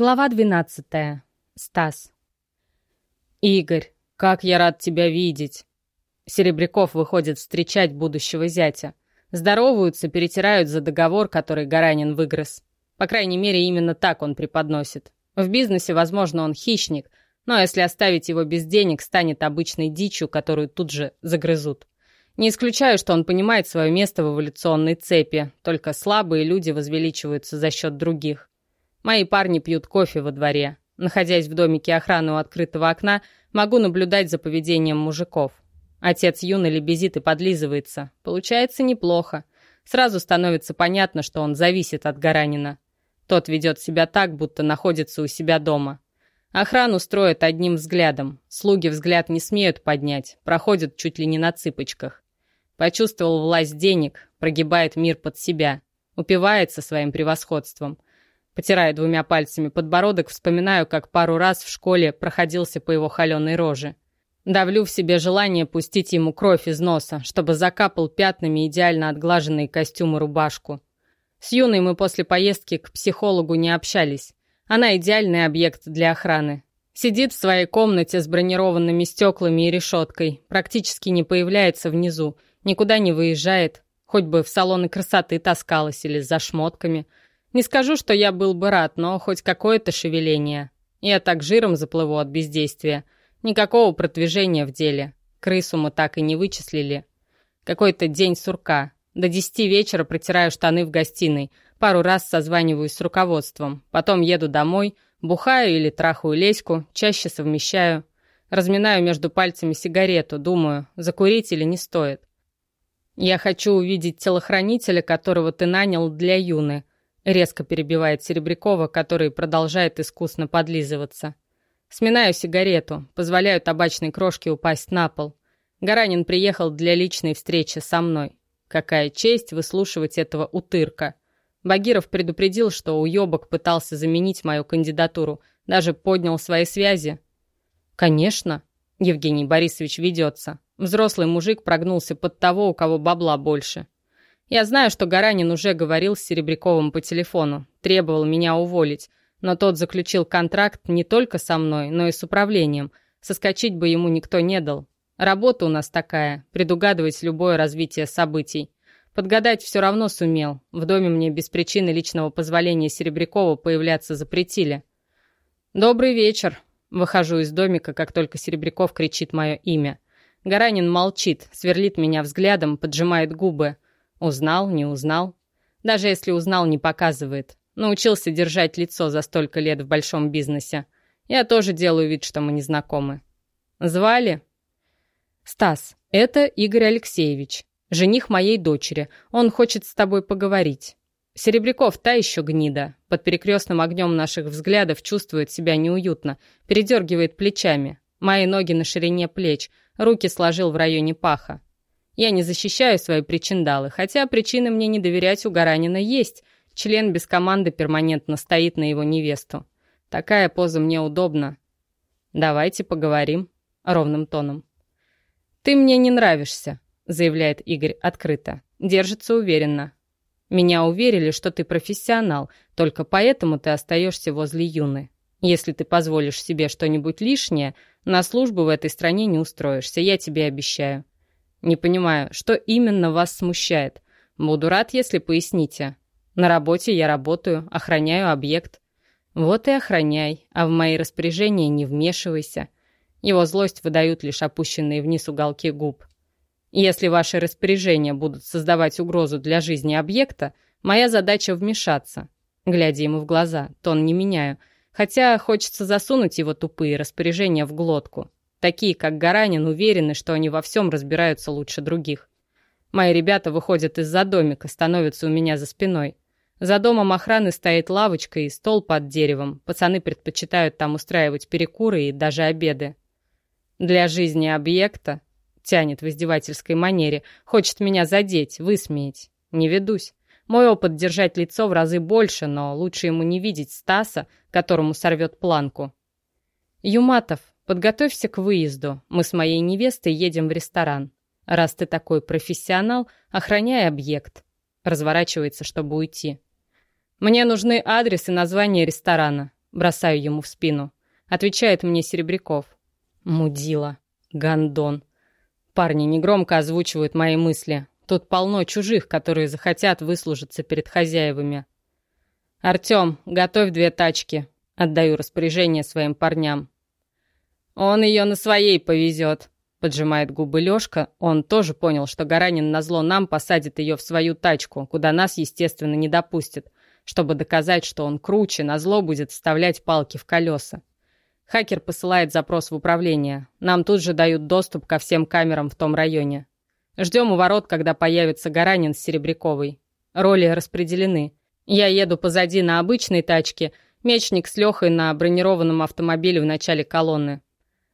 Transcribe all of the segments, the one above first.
Глава 12. Стас. «Игорь, как я рад тебя видеть!» Серебряков выходит встречать будущего зятя. Здороваются, перетирают за договор, который Гаранин выгрыз. По крайней мере, именно так он преподносит. В бизнесе, возможно, он хищник, но если оставить его без денег, станет обычной дичью, которую тут же загрызут. Не исключаю, что он понимает свое место в эволюционной цепи, только слабые люди возвеличиваются за счет других. Мои парни пьют кофе во дворе. Находясь в домике охраны у открытого окна, могу наблюдать за поведением мужиков. Отец юный лебезит и подлизывается. Получается неплохо. Сразу становится понятно, что он зависит от Гаранина. Тот ведет себя так, будто находится у себя дома. Охрану строят одним взглядом. Слуги взгляд не смеют поднять, проходят чуть ли не на цыпочках. Почувствовал власть денег, прогибает мир под себя. Упивается своим превосходством. Потирая двумя пальцами подбородок, вспоминаю, как пару раз в школе проходился по его холеной роже. Давлю в себе желание пустить ему кровь из носа, чтобы закапал пятнами идеально отглаженные костюмы рубашку. С Юной мы после поездки к психологу не общались. Она идеальный объект для охраны. Сидит в своей комнате с бронированными стеклами и решеткой, практически не появляется внизу, никуда не выезжает, хоть бы в салоны красоты таскалась или за шмотками – не скажу, что я был бы рад, но хоть какое-то шевеление. Я так жиром заплыву от бездействия. Никакого продвижения в деле. Крысу мы так и не вычислили. Какой-то день сурка. До десяти вечера протираю штаны в гостиной. Пару раз созваниваюсь с руководством. Потом еду домой, бухаю или трахаю леську, чаще совмещаю. Разминаю между пальцами сигарету, думаю, закурить или не стоит. Я хочу увидеть телохранителя, которого ты нанял для Юны. Резко перебивает Серебрякова, который продолжает искусно подлизываться. Сминаю сигарету, позволяю табачной крошке упасть на пол. Гаранин приехал для личной встречи со мной. Какая честь выслушивать этого утырка. Багиров предупредил, что уебок пытался заменить мою кандидатуру, даже поднял свои связи. Конечно, Евгений Борисович ведется. Взрослый мужик прогнулся под того, у кого бабла больше. Я знаю, что Гаранин уже говорил с Серебряковым по телефону, требовал меня уволить, но тот заключил контракт не только со мной, но и с управлением. Соскочить бы ему никто не дал. Работа у нас такая, предугадывать любое развитие событий. Подгадать все равно сумел. В доме мне без причины личного позволения Серебрякова появляться запретили. «Добрый вечер», Выхожу из домика, как только Серебряков кричит мое имя. Гаранин молчит, сверлит меня взглядом, поджимает губы. Узнал, не узнал. Даже если узнал, не показывает. Научился держать лицо за столько лет в большом бизнесе. Я тоже делаю вид, что мы не знакомы. Звали? Стас, это Игорь Алексеевич, жених моей дочери. Он хочет с тобой поговорить. Серебряков та еще гнида. Под перекрестным огнем наших взглядов чувствует себя неуютно, передергивает плечами. Мои ноги на ширине плеч, руки сложил в районе паха. Я не защищаю свои причиндалы, хотя причины мне не доверять у Гаранина есть. Член без команды перманентно стоит на его невесту. Такая поза мне удобна. Давайте поговорим ровным тоном. «Ты мне не нравишься», — заявляет Игорь открыто. Держится уверенно. «Меня уверили, что ты профессионал, только поэтому ты остаешься возле Юны. Если ты позволишь себе что-нибудь лишнее, на службу в этой стране не устроишься, я тебе обещаю. «Не понимаю, что именно вас смущает? Буду рад, если поясните. На работе я работаю, охраняю объект». «Вот и охраняй, а в мои распоряжения не вмешивайся». Его злость выдают лишь опущенные вниз уголки губ. «Если ваши распоряжения будут создавать угрозу для жизни объекта, моя задача вмешаться». Глядя ему в глаза, тон не меняю, хотя хочется засунуть его тупые распоряжения в глотку. Такие, как Гаранин, уверены, что они во всем разбираются лучше других. Мои ребята выходят из-за домика, становятся у меня за спиной. За домом охраны стоит лавочка и стол под деревом. Пацаны предпочитают там устраивать перекуры и даже обеды. Для жизни объекта, тянет в издевательской манере, хочет меня задеть, высмеять. Не ведусь. Мой опыт держать лицо в разы больше, но лучше ему не видеть Стаса, которому сорвет планку. Юматов, Подготовься к выезду. Мы с моей невестой едем в ресторан. Раз ты такой профессионал, охраняй объект. Разворачивается, чтобы уйти. Мне нужны адрес и название ресторана. Бросаю ему в спину. Отвечает мне Серебряков. Мудила. Гандон. Парни негромко озвучивают мои мысли. Тут полно чужих, которые захотят выслужиться перед хозяевами. «Артем, готовь две тачки», — отдаю распоряжение своим парням. «Он ее на своей повезет», — поджимает губы Лешка. Он тоже понял, что Гаранин назло нам посадит ее в свою тачку, куда нас, естественно, не допустит, чтобы доказать, что он круче, назло будет вставлять палки в колеса. Хакер посылает запрос в управление. Нам тут же дают доступ ко всем камерам в том районе. Ждем у ворот, когда появится Гаранин с Серебряковой. Роли распределены. Я еду позади на обычной тачке, мечник с Лехой на бронированном автомобиле в начале колонны.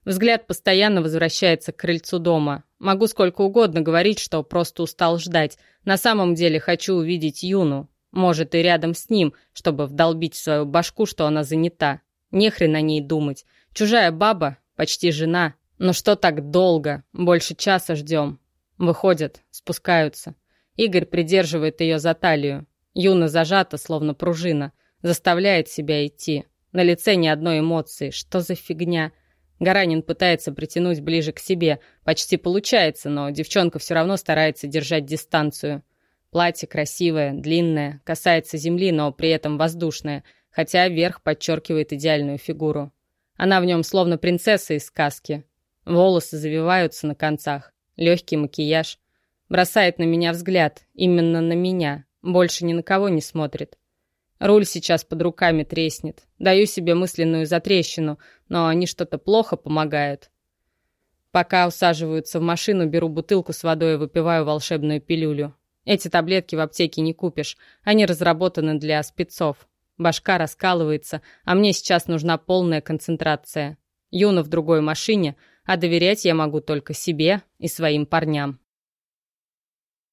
Взгляд постоянно возвращается к крыльцу дома. Могу сколько угодно говорить, что просто устал ждать. На самом деле хочу увидеть Юну. Может, и рядом с ним, чтобы вдолбить в свою башку, что она занята. Не хрен о ней думать. Чужая баба, почти жена. Но что так долго? Больше часа ждем. Выходят, спускаются. Игорь придерживает ее за талию. Юна зажата, словно пружина, заставляет себя идти. На лице ни одной эмоции. Что за фигня? Гаранин пытается притянуть ближе к себе. Почти получается, но девчонка все равно старается держать дистанцию. Платье красивое, длинное, касается земли, но при этом воздушное, хотя верх подчеркивает идеальную фигуру. Она в нем словно принцесса из сказки. Волосы завиваются на концах, легкий макияж. Бросает на меня взгляд, именно на меня. Больше ни на кого не смотрит. Руль сейчас под руками треснет. Даю себе мысленную затрещину, но они что-то плохо помогают. Пока усаживаются в машину, беру бутылку с водой и выпиваю волшебную пилюлю. Эти таблетки в аптеке не купишь. Они разработаны для спецов. Башка раскалывается, а мне сейчас нужна полная концентрация. Юна в другой машине, а доверять я могу только себе и своим парням.